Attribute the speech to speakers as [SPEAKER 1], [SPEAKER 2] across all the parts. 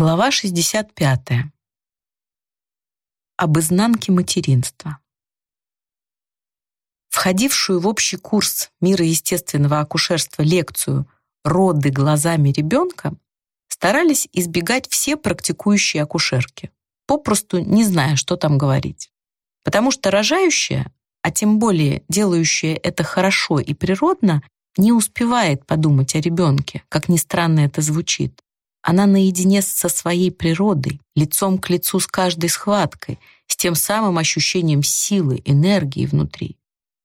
[SPEAKER 1] Глава 65. Об изнанке материнства. Входившую в общий курс мира естественного акушерства лекцию «Роды глазами ребенка» старались избегать все практикующие акушерки, попросту не зная, что там говорить. Потому что рожающая, а тем более делающая это хорошо и природно, не успевает подумать о ребенке, как ни странно это звучит она наедине со своей природой, лицом к лицу с каждой схваткой, с тем самым ощущением силы, энергии внутри.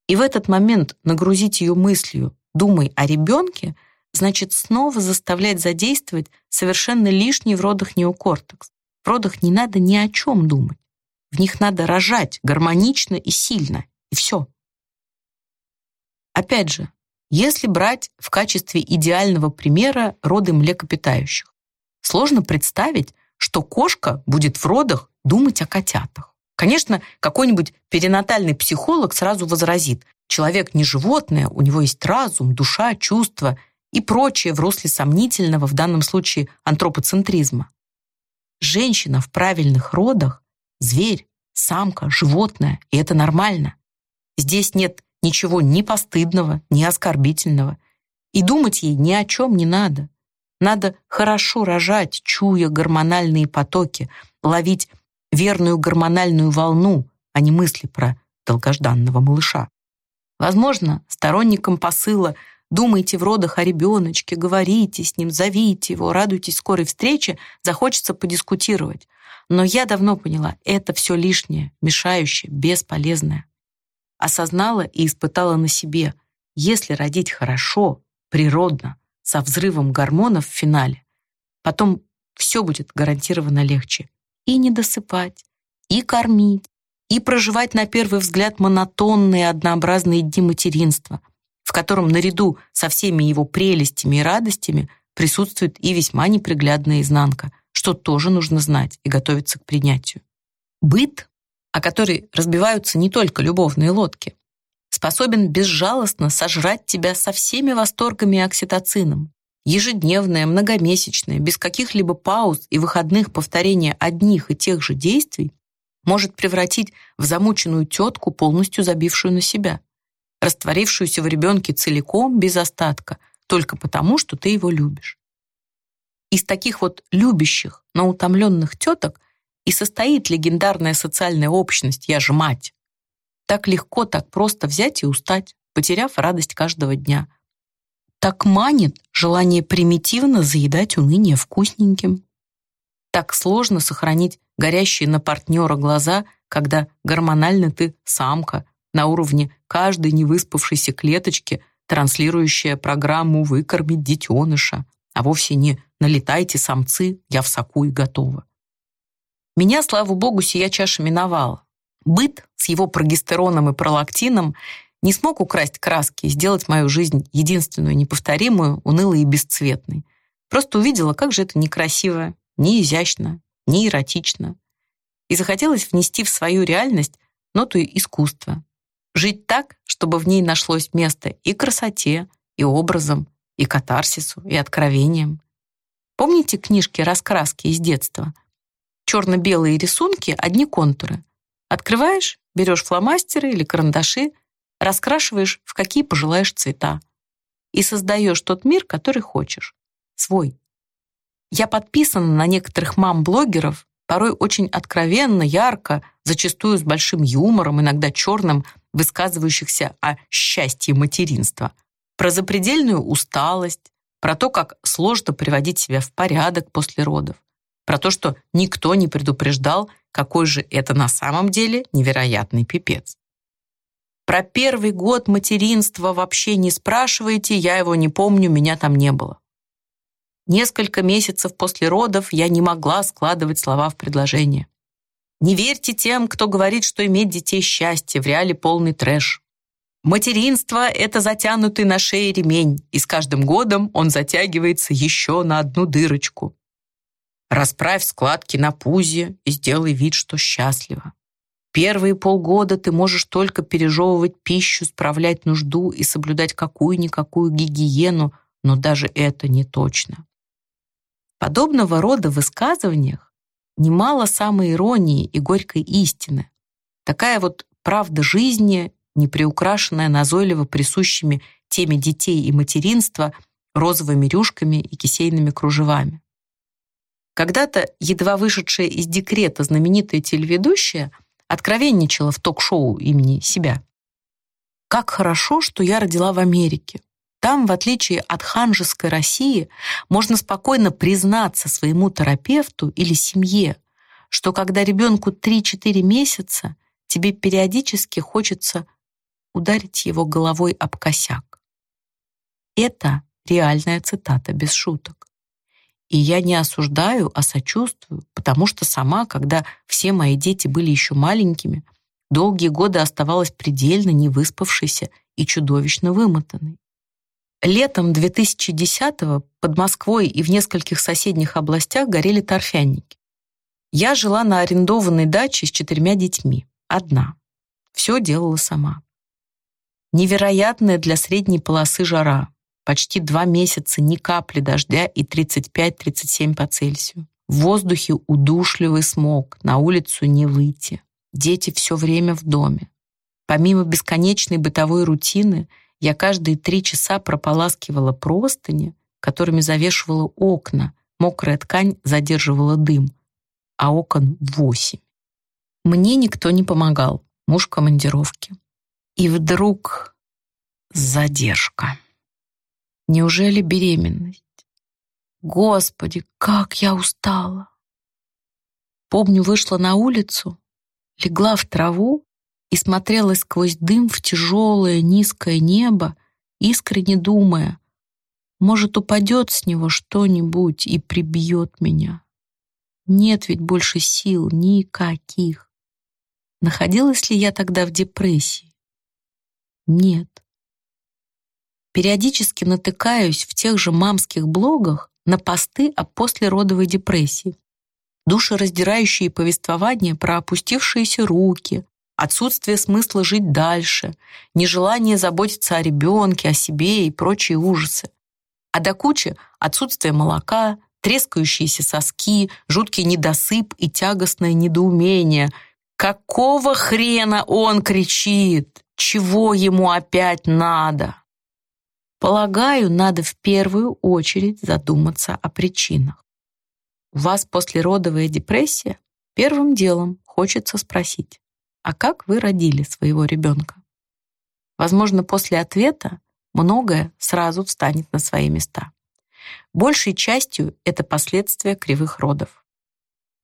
[SPEAKER 1] И в этот момент нагрузить ее мыслью «думай о ребенке» значит снова заставлять задействовать совершенно лишний в родах неокортекс. В родах не надо ни о чем думать. В них надо рожать гармонично и сильно, и все. Опять же, если брать в качестве идеального примера роды млекопитающих, Сложно представить, что кошка будет в родах думать о котятах. Конечно, какой-нибудь перинатальный психолог сразу возразит, человек не животное, у него есть разум, душа, чувства и прочее в русле сомнительного, в данном случае, антропоцентризма. Женщина в правильных родах – зверь, самка, животное, и это нормально. Здесь нет ничего ни постыдного, ни оскорбительного. И думать ей ни о чем не надо. Надо хорошо рожать, чуя гормональные потоки, ловить верную гормональную волну, а не мысли про долгожданного малыша. Возможно, сторонникам посыла «думайте в родах о ребеночке, говорите с ним, зовите его, радуйтесь скорой встрече», захочется подискутировать. Но я давно поняла, это все лишнее, мешающее, бесполезное. Осознала и испытала на себе, если родить хорошо, природно, со взрывом гормонов в финале, потом все будет гарантированно легче. И не досыпать, и кормить, и проживать на первый взгляд монотонные однообразные дни материнства, в котором наряду со всеми его прелестями и радостями присутствует и весьма неприглядная изнанка, что тоже нужно знать и готовиться к принятию. Быт, о который разбиваются не только любовные лодки, способен безжалостно сожрать тебя со всеми восторгами и окситоцином. Ежедневное, многомесячное, без каких-либо пауз и выходных повторения одних и тех же действий может превратить в замученную тетку, полностью забившую на себя, растворившуюся в ребенке целиком, без остатка, только потому, что ты его любишь. Из таких вот любящих, но утомленных теток и состоит легендарная социальная общность «Я же мать», так легко, так просто взять и устать, потеряв радость каждого дня. Так манит желание примитивно заедать уныние вкусненьким. Так сложно сохранить горящие на партнера глаза, когда гормонально ты самка, на уровне каждой невыспавшейся клеточки, транслирующая программу «выкормить детеныша», а вовсе не «налетайте, самцы, я в соку и готова». Меня, слава богу, сия чаша миновала. Быт с его прогестероном и пролактином не смог украсть краски и сделать мою жизнь единственную, неповторимую, унылой и бесцветной. Просто увидела, как же это некрасиво, не изящно, не эротично. И захотелось внести в свою реальность ноту искусства. Жить так, чтобы в ней нашлось место и красоте, и образом, и катарсису, и откровением. Помните книжки «Раскраски» из детства? Черно-белые рисунки, одни контуры — Открываешь, берешь фломастеры или карандаши, раскрашиваешь в какие пожелаешь цвета и создаешь тот мир, который хочешь. Свой. Я подписана на некоторых мам-блогеров, порой очень откровенно, ярко, зачастую с большим юмором, иногда черным, высказывающихся о счастье материнства, про запредельную усталость, про то, как сложно приводить себя в порядок после родов, про то, что никто не предупреждал, какой же это на самом деле невероятный пипец. Про первый год материнства вообще не спрашивайте, я его не помню, меня там не было. Несколько месяцев после родов я не могла складывать слова в предложение. Не верьте тем, кто говорит, что иметь детей счастье, в реале полный трэш. Материнство — это затянутый на шее ремень, и с каждым годом он затягивается еще на одну дырочку. Расправь складки на пузе и сделай вид, что счастлива. Первые полгода ты можешь только пережевывать пищу, справлять нужду и соблюдать какую-никакую гигиену, но даже это не точно. Подобного рода высказываниях немало самой иронии и горькой истины. Такая вот правда жизни, не приукрашенная назойливо присущими теме детей и материнства розовыми рюшками и кисейными кружевами. Когда-то едва вышедшая из декрета знаменитая телеведущая откровенничала в ток-шоу имени себя. «Как хорошо, что я родила в Америке. Там, в отличие от ханжеской России, можно спокойно признаться своему терапевту или семье, что когда ребенку 3-4 месяца, тебе периодически хочется ударить его головой об косяк. Это реальная цитата, без шуток. И я не осуждаю, а сочувствую, потому что сама, когда все мои дети были еще маленькими, долгие годы оставалась предельно невыспавшейся и чудовищно вымотанной. Летом 2010-го под Москвой и в нескольких соседних областях горели торфяники. Я жила на арендованной даче с четырьмя детьми. Одна. Все делала сама. Невероятная для средней полосы жара. Почти два месяца ни капли дождя и 35-37 по Цельсию. В воздухе удушливый смог, на улицу не выйти. Дети все время в доме. Помимо бесконечной бытовой рутины – я каждые три часа прополаскивала простыни, которыми завешивала окна. Мокрая ткань задерживала дым, а окон восемь. Мне никто не помогал, муж в командировке. И вдруг задержка. Неужели беременность? Господи, как я устала! Помню, вышла на улицу, легла в траву и смотрела сквозь дым в тяжелое низкое небо, искренне думая, может, упадет с него что-нибудь и прибьет меня. Нет ведь больше сил никаких. Находилась ли я тогда в депрессии? Нет. Периодически натыкаюсь в тех же мамских блогах на посты о послеродовой депрессии. Душераздирающие повествования про опустившиеся руки, отсутствие смысла жить дальше, нежелание заботиться о ребенке, о себе и прочие ужасы. А до кучи отсутствие молока, трескающиеся соски, жуткий недосып и тягостное недоумение. Какого хрена он кричит? Чего ему опять надо? Полагаю, надо в первую очередь задуматься о причинах. У вас послеродовая депрессия? Первым делом хочется спросить, а как вы родили своего ребенка? Возможно, после ответа многое сразу встанет на свои места. Большей частью это последствия кривых родов.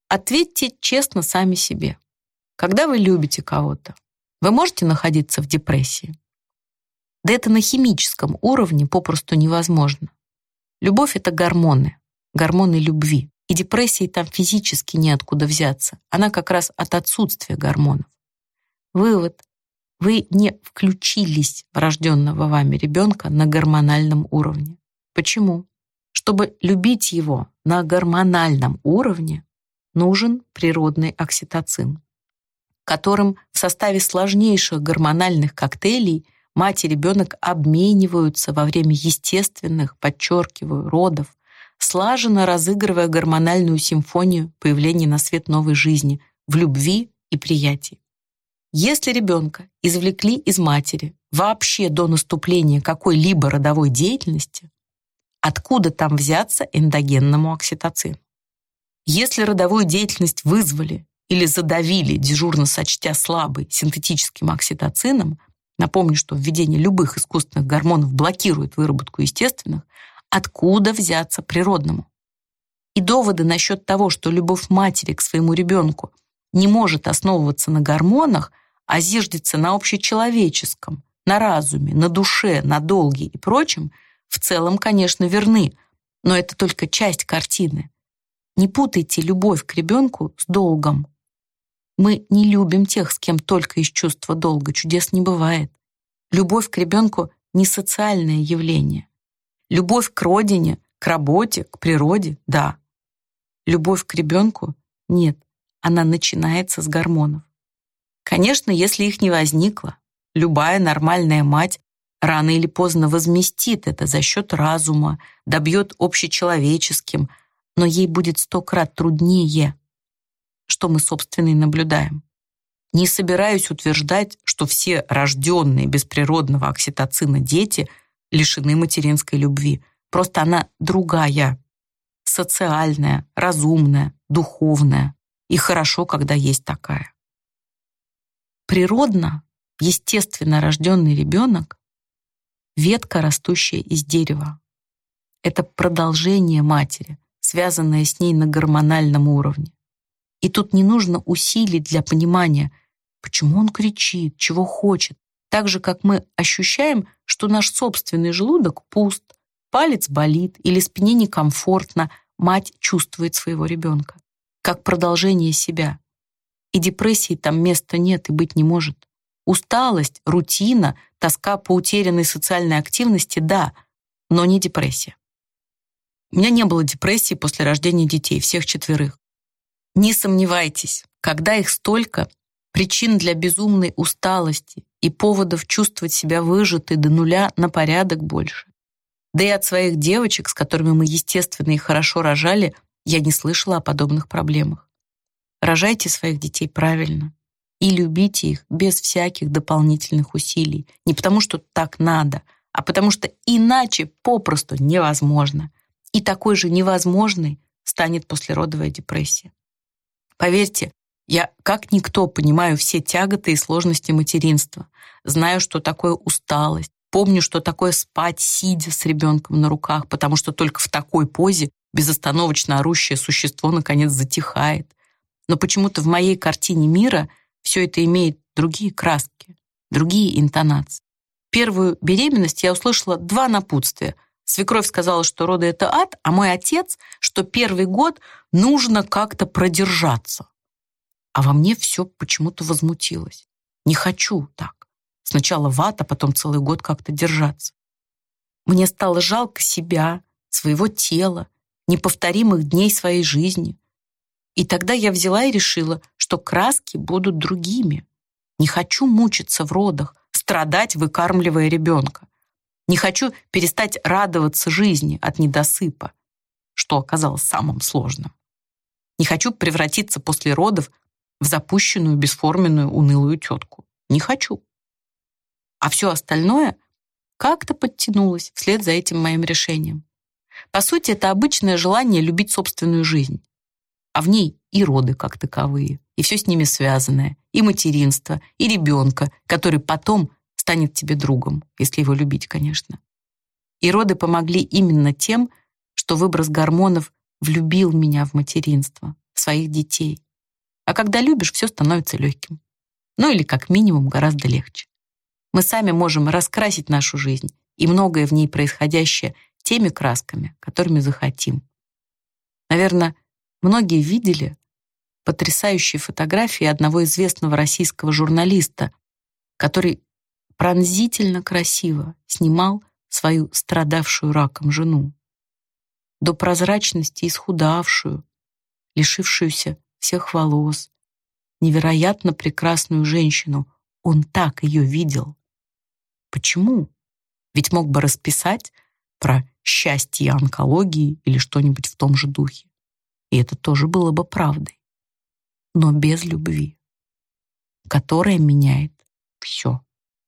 [SPEAKER 1] Ответьте честно сами себе. Когда вы любите кого-то, вы можете находиться в депрессии? Да это на химическом уровне попросту невозможно. Любовь — это гормоны, гормоны любви. И депрессии там физически неоткуда взяться. Она как раз от отсутствия гормонов. Вывод. Вы не включились в рожденного вами ребенка на гормональном уровне. Почему? Чтобы любить его на гормональном уровне, нужен природный окситоцин, которым в составе сложнейших гормональных коктейлей мать и ребенок обмениваются во время естественных, подчеркиваю, родов, слаженно разыгрывая гормональную симфонию появления на свет новой жизни в любви и приятии. Если ребенка извлекли из матери вообще до наступления какой-либо родовой деятельности, откуда там взяться эндогенному окситоцину? Если родовую деятельность вызвали или задавили, дежурно сочтя слабый синтетическим окситоцином, напомню, что введение любых искусственных гормонов блокирует выработку естественных, откуда взяться природному? И доводы насчет того, что любовь матери к своему ребенку не может основываться на гормонах, а зиждется на общечеловеческом, на разуме, на душе, на долге и прочем, в целом, конечно, верны, но это только часть картины. Не путайте любовь к ребенку с долгом. Мы не любим тех, с кем только из чувства долга. Чудес не бывает. Любовь к ребенку — не социальное явление. Любовь к родине, к работе, к природе — да. Любовь к ребенку — нет. Она начинается с гормонов. Конечно, если их не возникло, любая нормальная мать рано или поздно возместит это за счет разума, добьет общечеловеческим, но ей будет сто крат труднее, что мы, собственно, и наблюдаем. Не собираюсь утверждать, что все рожденные без природного окситоцина дети лишены материнской любви. Просто она другая, социальная, разумная, духовная. И хорошо, когда есть такая. Природно, естественно рожденный ребенок — ветка, растущая из дерева. Это продолжение матери, связанное с ней на гормональном уровне. И тут не нужно усилий для понимания, почему он кричит, чего хочет, так же, как мы ощущаем, что наш собственный желудок пуст, палец болит или спине некомфортно, мать чувствует своего ребенка, как продолжение себя. И депрессии там места нет и быть не может. Усталость, рутина, тоска по утерянной социальной активности – да, но не депрессия. У меня не было депрессии после рождения детей, всех четверых. Не сомневайтесь, когда их столько, причин для безумной усталости и поводов чувствовать себя выжатой до нуля на порядок больше. Да и от своих девочек, с которыми мы естественно и хорошо рожали, я не слышала о подобных проблемах. Рожайте своих детей правильно и любите их без всяких дополнительных усилий. Не потому, что так надо, а потому что иначе попросту невозможно. И такой же невозможной станет послеродовая депрессия. Поверьте, я как никто понимаю все тяготы и сложности материнства. Знаю, что такое усталость. Помню, что такое спать, сидя с ребенком на руках, потому что только в такой позе безостановочно орущее существо наконец затихает. Но почему-то в моей картине мира все это имеет другие краски, другие интонации. Первую беременность я услышала два напутствия. Свекровь сказала, что роды — это ад, а мой отец, что первый год нужно как-то продержаться. А во мне все почему-то возмутилось. Не хочу так. Сначала вата, потом целый год как-то держаться. Мне стало жалко себя, своего тела, неповторимых дней своей жизни. И тогда я взяла и решила, что краски будут другими. Не хочу мучиться в родах, страдать, выкармливая ребенка. Не хочу перестать радоваться жизни от недосыпа, что оказалось самым сложным. Не хочу превратиться после родов в запущенную, бесформенную, унылую тетку. Не хочу. А все остальное как-то подтянулось вслед за этим моим решением. По сути, это обычное желание любить собственную жизнь. А в ней и роды как таковые, и все с ними связанное, и материнство, и ребенка, который потом станет тебе другом, если его любить, конечно. И роды помогли именно тем, что выброс гормонов влюбил меня в материнство, в своих детей. А когда любишь, все становится легким. Ну или как минимум гораздо легче. Мы сами можем раскрасить нашу жизнь и многое в ней происходящее теми красками, которыми захотим. Наверное, многие видели потрясающие фотографии одного известного российского журналиста, который пронзительно красиво снимал свою страдавшую раком жену. До прозрачности исхудавшую, лишившуюся всех волос, невероятно прекрасную женщину. Он так ее видел. Почему? Ведь мог бы расписать про счастье онкологии или что-нибудь в том же духе. И это тоже было бы правдой. Но без любви, которая меняет все.